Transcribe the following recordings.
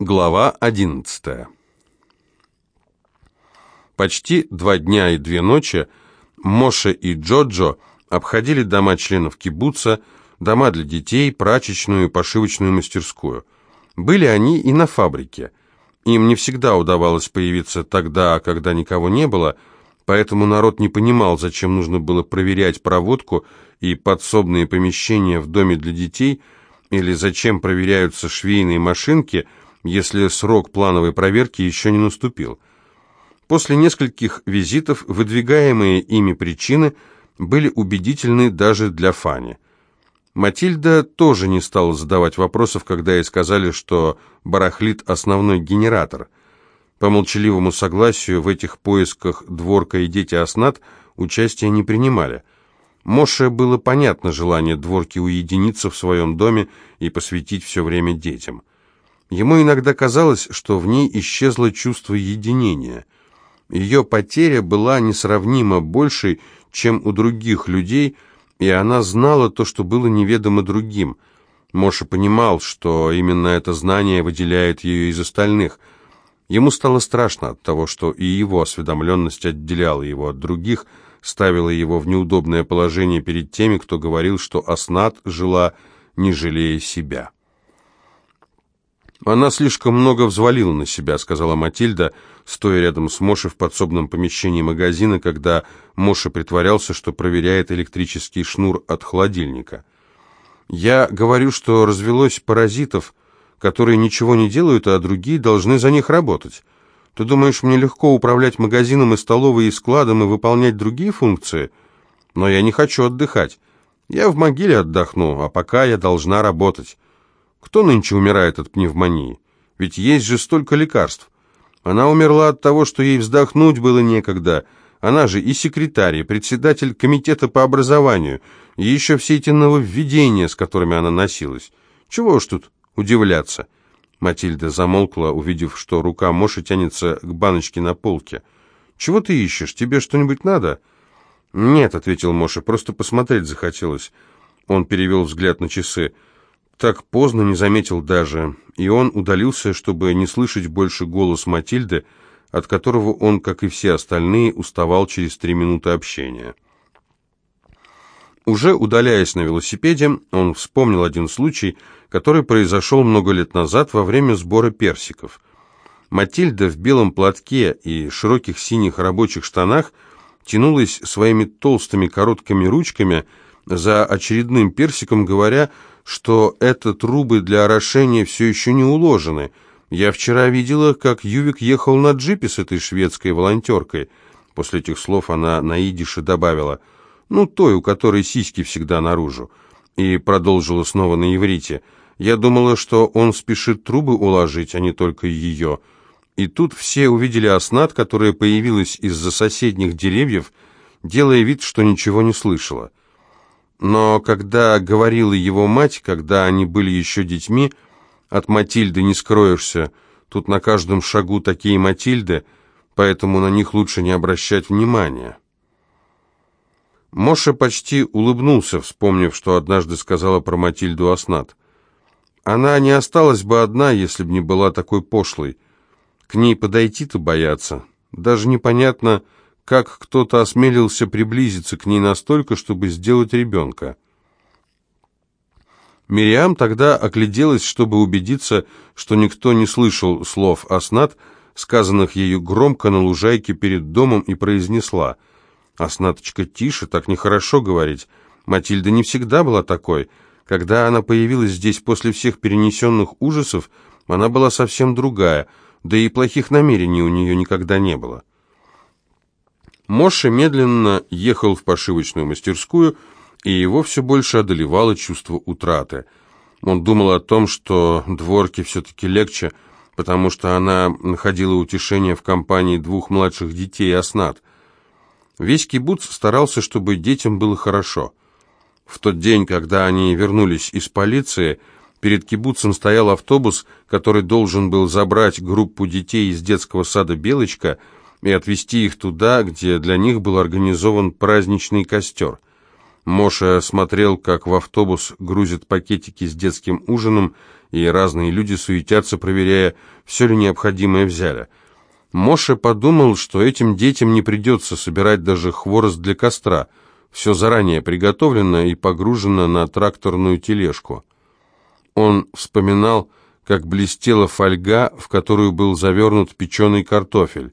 Глава 11 Почти два дня и две ночи Моше и Джоджо обходили дома членов кибуца, дома для детей, прачечную и пошивочную мастерскую. Были они и на фабрике. Им не всегда удавалось появиться тогда, когда никого не было, поэтому народ не понимал, зачем нужно было проверять проводку и подсобные помещения в доме для детей, или зачем проверяются швейные машинки – если срок плановой проверки еще не наступил. После нескольких визитов выдвигаемые ими причины были убедительны даже для Фани. Матильда тоже не стала задавать вопросов, когда ей сказали, что барахлит основной генератор. По молчаливому согласию в этих поисках Дворка и дети Оснат участия не принимали. Моше было понятно желание Дворки уединиться в своем доме и посвятить все время детям. Ему иногда казалось, что в ней исчезло чувство единения. Ее потеря была несравнимо большей, чем у других людей, и она знала то, что было неведомо другим. Моша понимал, что именно это знание выделяет ее из остальных. Ему стало страшно от того, что и его осведомленность отделяла его от других, ставила его в неудобное положение перед теми, кто говорил, что Аснат жила, не жалея себя. «Она слишком много взвалила на себя», — сказала Матильда, стоя рядом с Мошей в подсобном помещении магазина, когда Моша притворялся, что проверяет электрический шнур от холодильника. «Я говорю, что развелось паразитов, которые ничего не делают, а другие должны за них работать. Ты думаешь, мне легко управлять магазином и столовой и складом и выполнять другие функции? Но я не хочу отдыхать. Я в могиле отдохну, а пока я должна работать». Кто нынче умирает от пневмонии? Ведь есть же столько лекарств. Она умерла от того, что ей вздохнуть было некогда. Она же и секретарь, и председатель комитета по образованию, и еще все эти нововведения, с которыми она носилась. Чего уж тут удивляться?» Матильда замолкла, увидев, что рука Моши тянется к баночке на полке. «Чего ты ищешь? Тебе что-нибудь надо?» «Нет», — ответил Моша, — «просто посмотреть захотелось». Он перевел взгляд на часы так поздно не заметил даже, и он удалился, чтобы не слышать больше голос Матильды, от которого он, как и все остальные, уставал через три минуты общения. Уже удаляясь на велосипеде, он вспомнил один случай, который произошел много лет назад во время сбора персиков. Матильда в белом платке и широких синих рабочих штанах тянулась своими толстыми короткими ручками за очередным персиком, говоря, что это трубы для орошения все еще не уложены. Я вчера видела, как Ювик ехал на джипе с этой шведской волонтеркой. После этих слов она на идише добавила, ну, той, у которой сиськи всегда наружу. И продолжила снова на иврите. Я думала, что он спешит трубы уложить, а не только ее. И тут все увидели оснат, которая появилась из-за соседних деревьев, делая вид, что ничего не слышала. Но когда говорила его мать, когда они были еще детьми, от Матильды не скроешься, тут на каждом шагу такие Матильды, поэтому на них лучше не обращать внимания. Моша почти улыбнулся, вспомнив, что однажды сказала про Матильду Аснат. Она не осталась бы одна, если бы не была такой пошлой. К ней подойти-то бояться. Даже непонятно, как кто-то осмелился приблизиться к ней настолько, чтобы сделать ребенка. Мириам тогда огляделась, чтобы убедиться, что никто не слышал слов Аснат, сказанных ею громко на лужайке перед домом, и произнесла «Аснаточка, тише, так нехорошо говорить. Матильда не всегда была такой. Когда она появилась здесь после всех перенесенных ужасов, она была совсем другая, да и плохих намерений у нее никогда не было». Моше медленно ехал в пошивочную мастерскую, и его все больше одолевало чувство утраты. Он думал о том, что дворке все-таки легче, потому что она находила утешение в компании двух младших детей Аснат. Весь кибуц старался, чтобы детям было хорошо. В тот день, когда они вернулись из полиции, перед кибуцем стоял автобус, который должен был забрать группу детей из детского сада «Белочка», и отвезти их туда, где для них был организован праздничный костер. Моша смотрел, как в автобус грузят пакетики с детским ужином, и разные люди суетятся, проверяя, все ли необходимое взяли. Моша подумал, что этим детям не придется собирать даже хворост для костра. Все заранее приготовлено и погружено на тракторную тележку. Он вспоминал, как блестела фольга, в которую был завернут печеный картофель.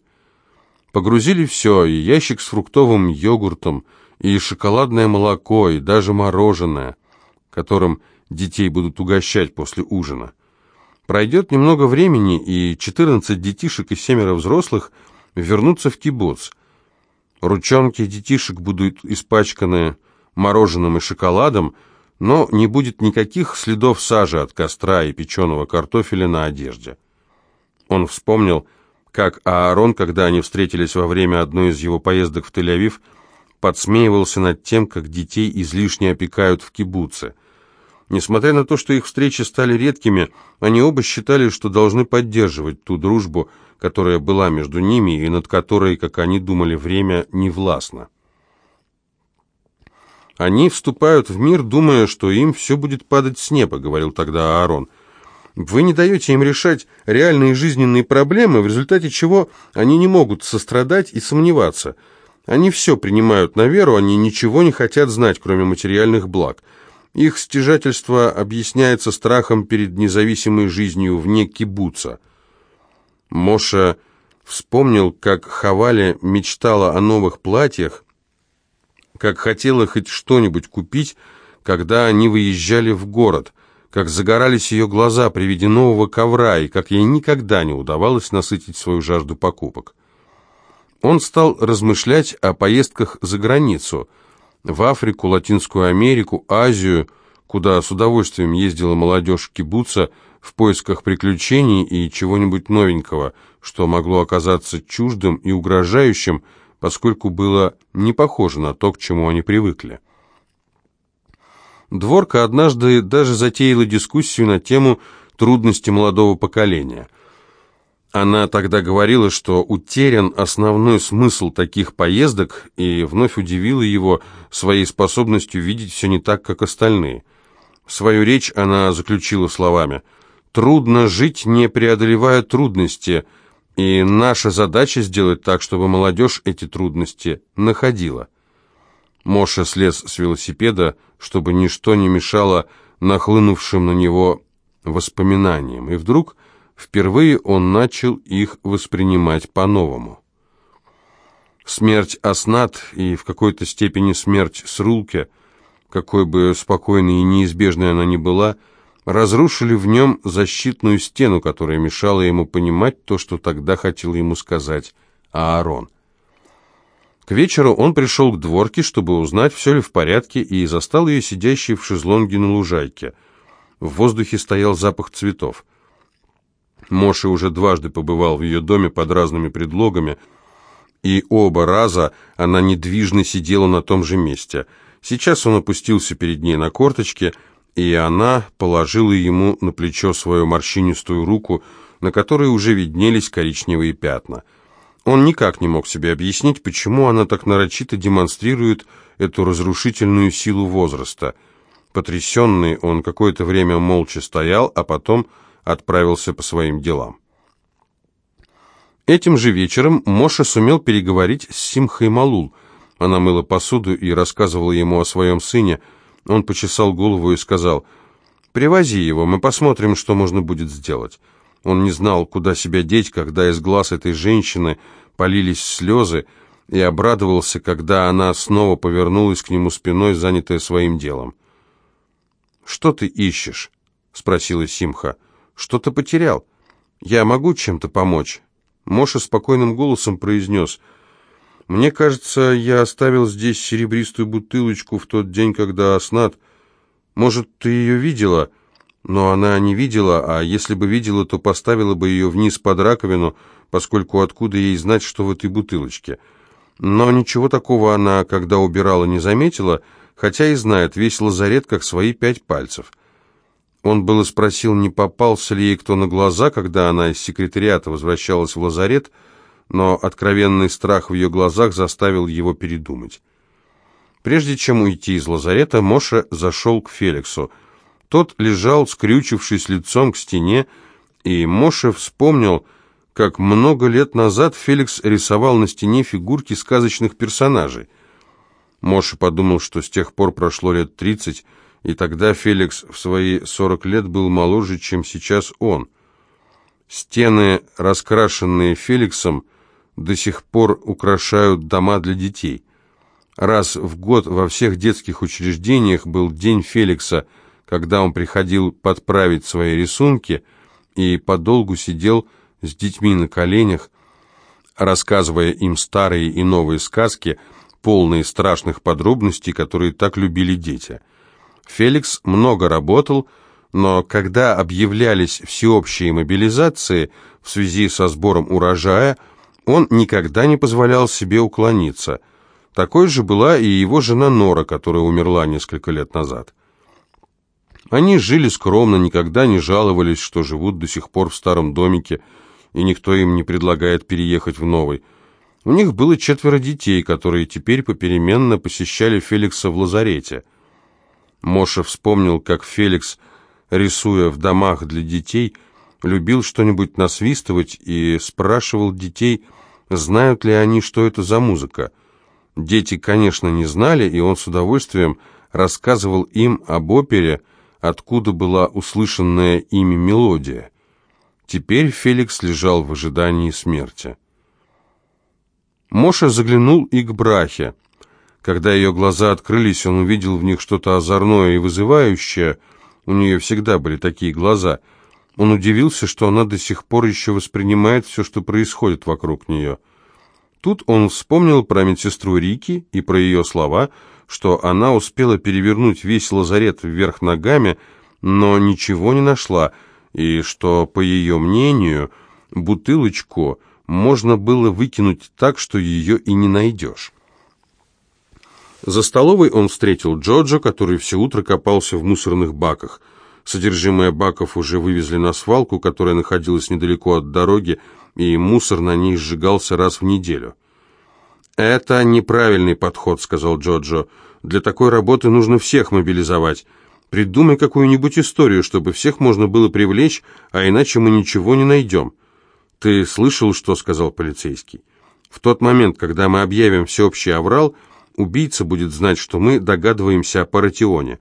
Погрузили все, и ящик с фруктовым йогуртом, и шоколадное молоко, и даже мороженое, которым детей будут угощать после ужина. Пройдет немного времени, и 14 детишек и семеро взрослых вернутся в кибуц. Ручонки детишек будут испачканы мороженым и шоколадом, но не будет никаких следов сажи от костра и печеного картофеля на одежде. Он вспомнил, как Аарон, когда они встретились во время одной из его поездок в Тель-Авив, подсмеивался над тем, как детей излишне опекают в кибуце. Несмотря на то, что их встречи стали редкими, они оба считали, что должны поддерживать ту дружбу, которая была между ними и над которой, как они думали, время не властно. «Они вступают в мир, думая, что им все будет падать с неба», — говорил тогда Аарон. «Вы не даете им решать реальные жизненные проблемы, в результате чего они не могут сострадать и сомневаться. Они все принимают на веру, они ничего не хотят знать, кроме материальных благ. Их стяжательство объясняется страхом перед независимой жизнью вне кибуца». Моша вспомнил, как Хавали мечтала о новых платьях, как хотела хоть что-нибудь купить, когда они выезжали в город, как загорались ее глаза при виде нового ковра, и как ей никогда не удавалось насытить свою жажду покупок. Он стал размышлять о поездках за границу, в Африку, Латинскую Америку, Азию, куда с удовольствием ездила молодежь кибуца в поисках приключений и чего-нибудь новенького, что могло оказаться чуждым и угрожающим, поскольку было не похоже на то, к чему они привыкли. Дворка однажды даже затеяла дискуссию на тему трудности молодого поколения. Она тогда говорила, что утерян основной смысл таких поездок и вновь удивила его своей способностью видеть все не так, как остальные. Свою речь она заключила словами «Трудно жить, не преодолевая трудности», и наша задача сделать так, чтобы молодежь эти трудности находила. Моша слез с велосипеда, чтобы ничто не мешало нахлынувшим на него воспоминаниям, и вдруг впервые он начал их воспринимать по-новому. Смерть Аснат и в какой-то степени смерть Срулке, какой бы спокойной и неизбежной она ни была, — разрушили в нем защитную стену, которая мешала ему понимать то, что тогда хотел ему сказать Аарон. К вечеру он пришел к дворке, чтобы узнать, все ли в порядке, и застал ее сидящей в шезлонге на лужайке. В воздухе стоял запах цветов. Моше уже дважды побывал в ее доме под разными предлогами, и оба раза она недвижно сидела на том же месте. Сейчас он опустился перед ней на корточки – и она положила ему на плечо свою морщинистую руку, на которой уже виднелись коричневые пятна. Он никак не мог себе объяснить, почему она так нарочито демонстрирует эту разрушительную силу возраста. Потрясенный, он какое-то время молча стоял, а потом отправился по своим делам. Этим же вечером Моша сумел переговорить с Симхой Малул. Она мыла посуду и рассказывала ему о своем сыне – он почесал голову и сказал, «Привози его, мы посмотрим, что можно будет сделать». Он не знал, куда себя деть, когда из глаз этой женщины полились слезы, и обрадовался, когда она снова повернулась к нему спиной, занятая своим делом. «Что ты ищешь?» — спросила Симха. «Что ты потерял? Я могу чем-то помочь?» Моша спокойным голосом произнес — мне кажется, я оставил здесь серебристую бутылочку в тот день, когда Аснат... Может, ты ее видела? Но она не видела, а если бы видела, то поставила бы ее вниз под раковину, поскольку откуда ей знать, что в этой бутылочке? Но ничего такого она, когда убирала, не заметила, хотя и знает весь лазарет, как свои пять пальцев. Он было спросил, не попался ли ей кто на глаза, когда она из секретариата возвращалась в лазарет, — но откровенный страх в ее глазах заставил его передумать. Прежде чем уйти из лазарета, Моша зашел к Феликсу. Тот лежал, скрючившись лицом к стене, и Моша вспомнил, как много лет назад Феликс рисовал на стене фигурки сказочных персонажей. Моша подумал, что с тех пор прошло лет тридцать, и тогда Феликс в свои сорок лет был моложе, чем сейчас он. Стены, раскрашенные Феликсом, до сих пор украшают дома для детей. Раз в год во всех детских учреждениях был День Феликса, когда он приходил подправить свои рисунки и подолгу сидел с детьми на коленях, рассказывая им старые и новые сказки, полные страшных подробностей, которые так любили дети. Феликс много работал, но когда объявлялись всеобщие мобилизации в связи со сбором урожая, он никогда не позволял себе уклониться – такой же была и его жена Нора, которая умерла несколько лет назад. Они жили скромно, никогда не жаловались, что живут до сих пор в старом домике, и никто им не предлагает переехать в новый. У них было четверо детей, которые теперь попеременно посещали Феликса в лазарете. Моша вспомнил, как Феликс, рисуя в домах для детей, любил что-нибудь насвистывать и спрашивал детей, знают ли они, что это за музыка – Дети, конечно, не знали, и он с удовольствием рассказывал им об опере, откуда была услышанная ими мелодия. Теперь Феликс лежал в ожидании смерти. Моша заглянул и к Брахе. Когда ее глаза открылись, он увидел в них что-то озорное и вызывающее. У нее всегда были такие глаза. Он удивился, что она до сих пор еще воспринимает все, что происходит вокруг нее. Тут он вспомнил про медсестру Рики и про ее слова, что она успела перевернуть весь лазарет вверх ногами, но ничего не нашла, и что, по ее мнению, бутылочку можно было выкинуть так, что ее и не найдешь. За столовой он встретил Джоджо, который все утро копался в мусорных баках. Содержимое баков уже вывезли на свалку, которая находилась недалеко от дороги, и мусор на ней сжигался раз в неделю. «Это неправильный подход», — сказал Джоджо. «Для такой работы нужно всех мобилизовать. Придумай какую-нибудь историю, чтобы всех можно было привлечь, а иначе мы ничего не найдем». «Ты слышал, что сказал полицейский? В тот момент, когда мы объявим всеобщий аврал, убийца будет знать, что мы догадываемся о Паратионе.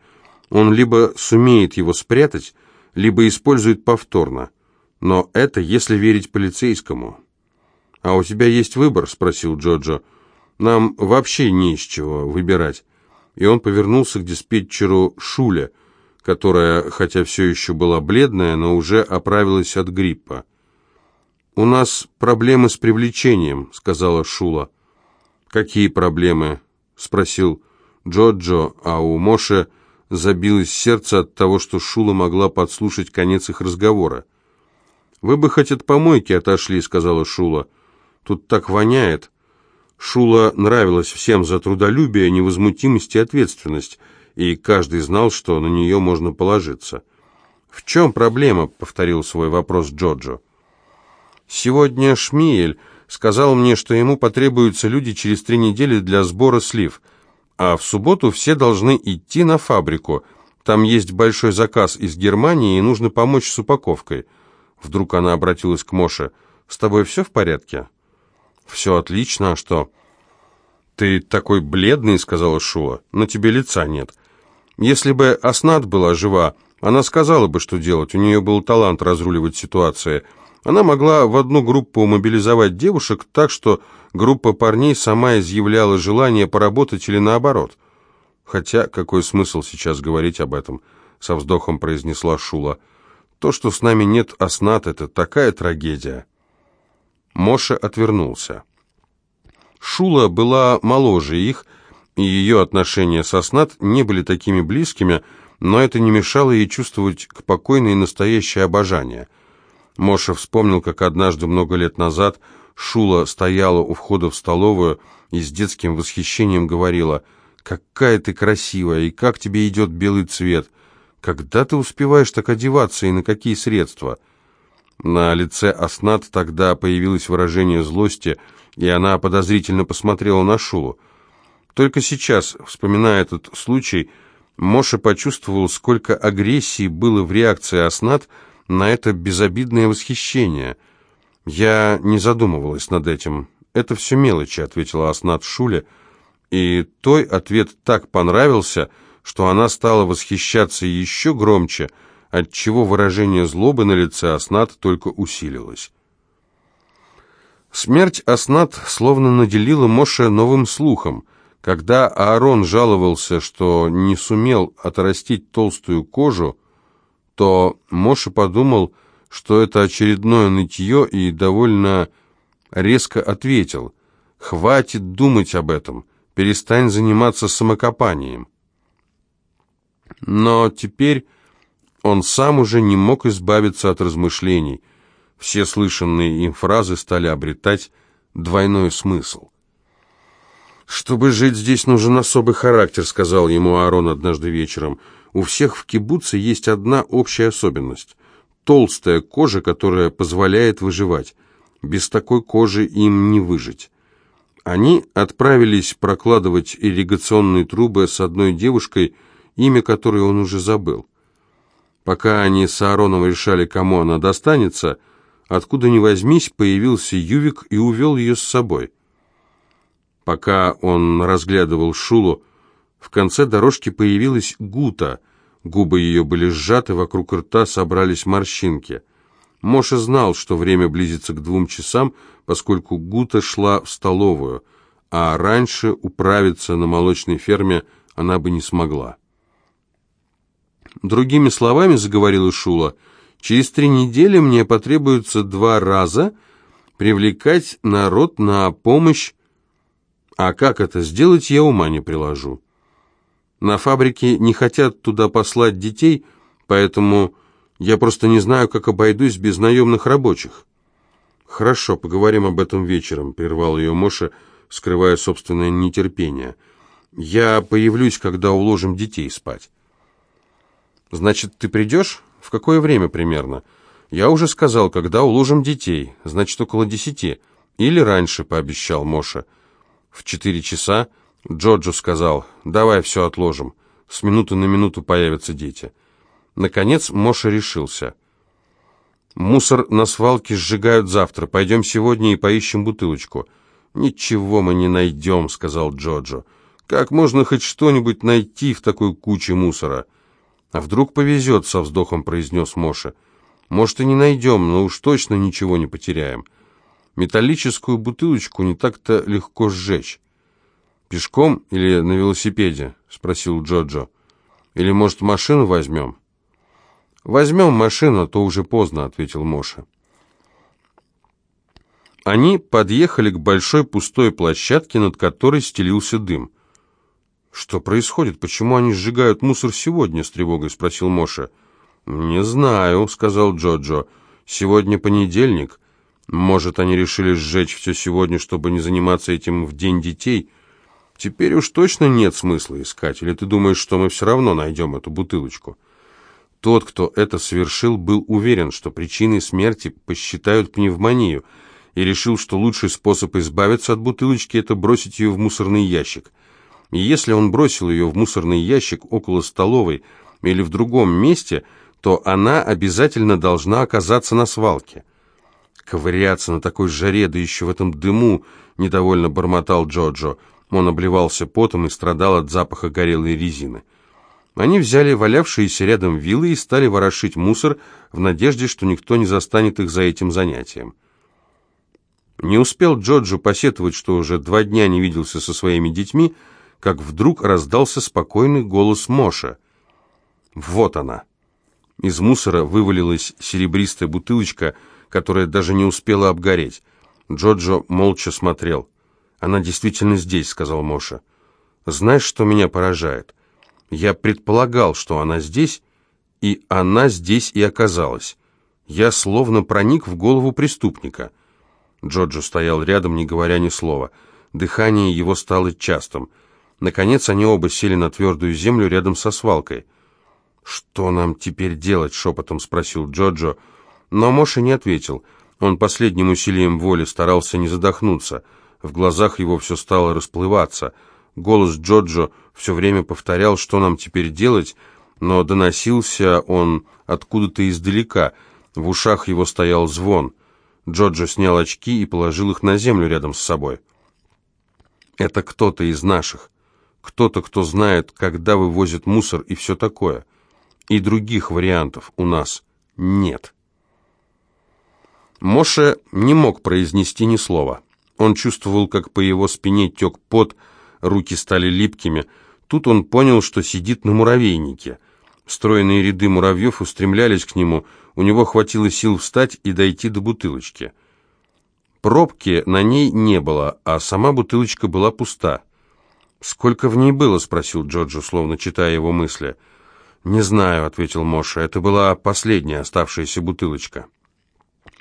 Он либо сумеет его спрятать, либо использует повторно. Но это если верить полицейскому. «А у тебя есть выбор?» — спросил Джоджо. «Нам вообще не из чего выбирать». И он повернулся к диспетчеру Шуля, которая, хотя все еще была бледная, но уже оправилась от гриппа. «У нас проблемы с привлечением», — сказала Шула. «Какие проблемы?» — спросил Джоджо, а у Моши забилось сердце от того, что Шула могла подслушать конец их разговора. «Вы бы хоть от помойки отошли», — сказала Шула. «Тут так воняет». Шула нравилась всем за трудолюбие, невозмутимость и ответственность, и каждый знал, что на нее можно положиться. «В чем проблема?» — повторил свой вопрос Джоджо. «Сегодня Шмиель сказал мне, что ему потребуются люди через три недели для сбора слив, а в субботу все должны идти на фабрику. Там есть большой заказ из Германии, и нужно помочь с упаковкой». Вдруг она обратилась к Моше. «С тобой все в порядке?» «Все отлично, а что?» «Ты такой бледный», — сказала Шула. «На тебе лица нет». «Если бы Аснат была жива, она сказала бы, что делать. У нее был талант разруливать ситуации. Она могла в одну группу мобилизовать девушек так, что группа парней сама изъявляла желание поработать или наоборот. Хотя какой смысл сейчас говорить об этом?» — со вздохом произнесла Шула. То, что с нами нет оснат, это такая трагедия. Моша отвернулся. Шула была моложе их, и ее отношения с Оснат не были такими близкими, но это не мешало ей чувствовать к покойной настоящее обожание. Моша вспомнил, как однажды много лет назад Шула стояла у входа в столовую и с детским восхищением говорила «Какая ты красивая, и как тебе идет белый цвет!» Когда ты успеваешь так одеваться и на какие средства? На лице Аснат тогда появилось выражение злости, и она подозрительно посмотрела на Шулу. Только сейчас, вспоминая этот случай, Моша почувствовал, сколько агрессии было в реакции Аснат на это безобидное восхищение. «Я не задумывалась над этим. Это все мелочи», — ответила Аснат Шуле, и той ответ так понравился, что она стала восхищаться еще громче, отчего выражение злобы на лице Аснат только усилилось. Смерть Аснат словно наделила Моше новым слухом. Когда Аарон жаловался, что не сумел отрастить толстую кожу, то Моше подумал, что это очередное нытье, и довольно резко ответил, «Хватит думать об этом, перестань заниматься самокопанием». Но теперь он сам уже не мог избавиться от размышлений. Все слышанные им фразы стали обретать двойной смысл. «Чтобы жить здесь, нужен особый характер», — сказал ему Аарон однажды вечером. «У всех в кибуце есть одна общая особенность — толстая кожа, которая позволяет выживать. Без такой кожи им не выжить». Они отправились прокладывать ирригационные трубы с одной девушкой, имя которой он уже забыл. Пока они с Аароном решали, кому она достанется, откуда ни возьмись, появился Ювик и увел ее с собой. Пока он разглядывал Шулу, в конце дорожки появилась Гута. Губы ее были сжаты, вокруг рта собрались морщинки. Моша знал, что время близится к двум часам, поскольку Гута шла в столовую, а раньше управиться на молочной ферме она бы не смогла. Другими словами, заговорила Шула, через три недели мне потребуется два раза привлекать народ на помощь а как это сделать, я ума не приложу. На фабрике не хотят туда послать детей, поэтому я просто не знаю, как обойдусь без наемных рабочих. Хорошо, поговорим об этом вечером, прервал ее Моша, скрывая собственное нетерпение. Я появлюсь, когда уложим детей спать. Значит, ты придешь? В какое время примерно? Я уже сказал, когда уложим детей, значит, около десяти. Или раньше, пообещал Моша. В четыре часа Джоджо сказал, «Давай все отложим. С минуты на минуту появятся дети». Наконец Моша решился. «Мусор на свалке сжигают завтра. Пойдем сегодня и поищем бутылочку». «Ничего мы не найдем», — сказал Джоджо. «Как можно хоть что-нибудь найти в такой куче мусора?» «А вдруг повезет», — со вздохом произнес Моша. «Может, и не найдем, но уж точно ничего не потеряем». Металлическую бутылочку не так-то легко сжечь. «Пешком или на велосипеде?» — спросил Джоджо. «Или, может, машину возьмем?» «Возьмем машину, а то уже поздно», — ответил Моша. Они подъехали к большой пустой площадке, над которой стелился дым. «Что происходит? Почему они сжигают мусор сегодня?» — с тревогой спросил Моша. «Не знаю», — сказал Джоджо. «Сегодня понедельник. Может, они решили сжечь все сегодня, чтобы не заниматься этим в день детей? Теперь уж точно нет смысла искать, или ты думаешь, что мы все равно найдем эту бутылочку? Тот, кто это совершил, был уверен, что причиной смерти посчитают пневмонию, и решил, что лучший способ избавиться от бутылочки – это бросить ее в мусорный ящик. И если он бросил ее в мусорный ящик около столовой или в другом месте, то она обязательно должна оказаться на свалке – Ковыряться на такой жаре, да еще в этом дыму, недовольно бормотал Джоджо. Он обливался потом и страдал от запаха горелой резины. Они взяли валявшиеся рядом вилы и стали ворошить мусор в надежде, что никто не застанет их за этим занятием. Не успел Джоджо посетовать, что уже два дня не виделся со своими детьми, как вдруг раздался спокойный голос Моша. «Вот она!» Из мусора вывалилась серебристая бутылочка – которая даже не успела обгореть. Джоджо молча смотрел. «Она действительно здесь», — сказал Моша. «Знаешь, что меня поражает? Я предполагал, что она здесь, и она здесь и оказалась. Я словно проник в голову преступника». Джоджо стоял рядом, не говоря ни слова. Дыхание его стало частым. Наконец они оба сели на твердую землю рядом со свалкой. «Что нам теперь делать?» — шепотом спросил Джоджо. Но Моша не ответил. Он последним усилием воли старался не задохнуться. В глазах его все стало расплываться. Голос Джоджо все время повторял, что нам теперь делать, но доносился он откуда-то издалека. В ушах его стоял звон. Джоджо снял очки и положил их на землю рядом с собой. «Это кто-то из наших. Кто-то, кто знает, когда вывозят мусор и все такое. И других вариантов у нас нет». Моше не мог произнести ни слова. Он чувствовал, как по его спине тек пот, руки стали липкими. Тут он понял, что сидит на муравейнике. Стройные ряды муравьев устремлялись к нему, у него хватило сил встать и дойти до бутылочки. Пробки на ней не было, а сама бутылочка была пуста. «Сколько в ней было?» — спросил Джорджо, словно читая его мысли. «Не знаю», — ответил Моша, — «это была последняя оставшаяся бутылочка».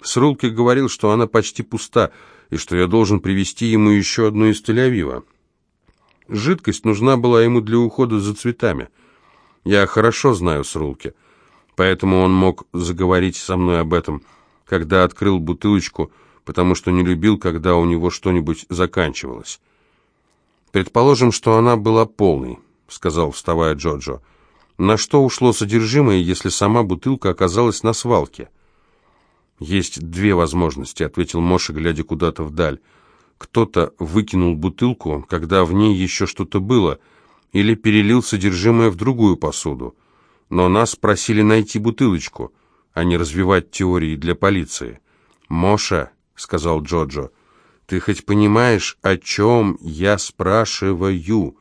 Срулки говорил, что она почти пуста, и что я должен привезти ему еще одну из Тель-Авива. Жидкость нужна была ему для ухода за цветами. Я хорошо знаю Срулки, поэтому он мог заговорить со мной об этом, когда открыл бутылочку, потому что не любил, когда у него что-нибудь заканчивалось. «Предположим, что она была полной», — сказал, вставая Джоджо. «На что ушло содержимое, если сама бутылка оказалась на свалке?» «Есть две возможности», — ответил Моша, глядя куда-то вдаль. «Кто-то выкинул бутылку, когда в ней еще что-то было, или перелил содержимое в другую посуду. Но нас просили найти бутылочку, а не развивать теории для полиции». «Моша», — сказал Джоджо, — «ты хоть понимаешь, о чем я спрашиваю?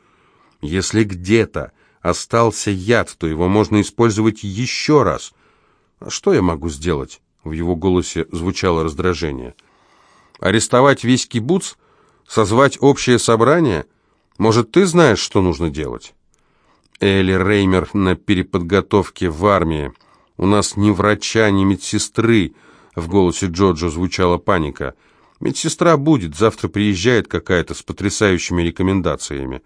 Если где-то остался яд, то его можно использовать еще раз. А что я могу сделать?» В его голосе звучало раздражение. «Арестовать весь кибуц? Созвать общее собрание? Может, ты знаешь, что нужно делать?» Элли Реймер на переподготовке в армии. У нас ни врача, ни медсестры. В голосе Джоджо звучала паника. Медсестра будет, завтра приезжает какая-то с потрясающими рекомендациями.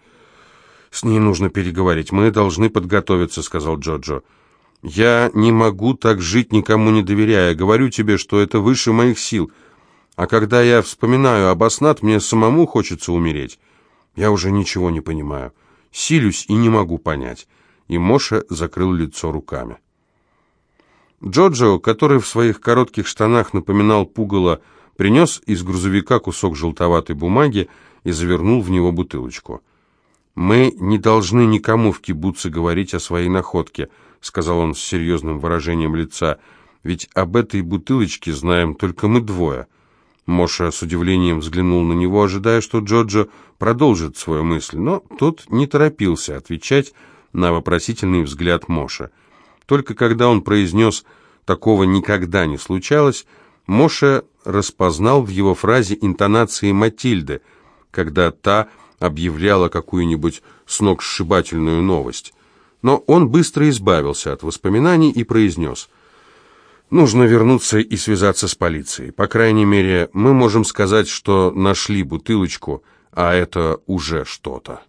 «С ней нужно переговорить. Мы должны подготовиться», — сказал Джоджо. Я не могу так жить, никому не доверяя. Говорю тебе, что это выше моих сил. А когда я вспоминаю об Аснат, мне самому хочется умереть. Я уже ничего не понимаю. Силюсь и не могу понять. И Моша закрыл лицо руками. Джоджо, который в своих коротких штанах напоминал пугало, принес из грузовика кусок желтоватой бумаги и завернул в него бутылочку. «Мы не должны никому в кибуце говорить о своей находке», — сказал он с серьезным выражением лица, — «ведь об этой бутылочке знаем только мы двое». Моша с удивлением взглянул на него, ожидая, что Джоджо продолжит свою мысль, но тот не торопился отвечать на вопросительный взгляд Моша. Только когда он произнес «такого никогда не случалось», Моша распознал в его фразе интонации Матильды, когда та объявляла какую-нибудь сногсшибательную новость. Но он быстро избавился от воспоминаний и произнес «Нужно вернуться и связаться с полицией. По крайней мере, мы можем сказать, что нашли бутылочку, а это уже что-то».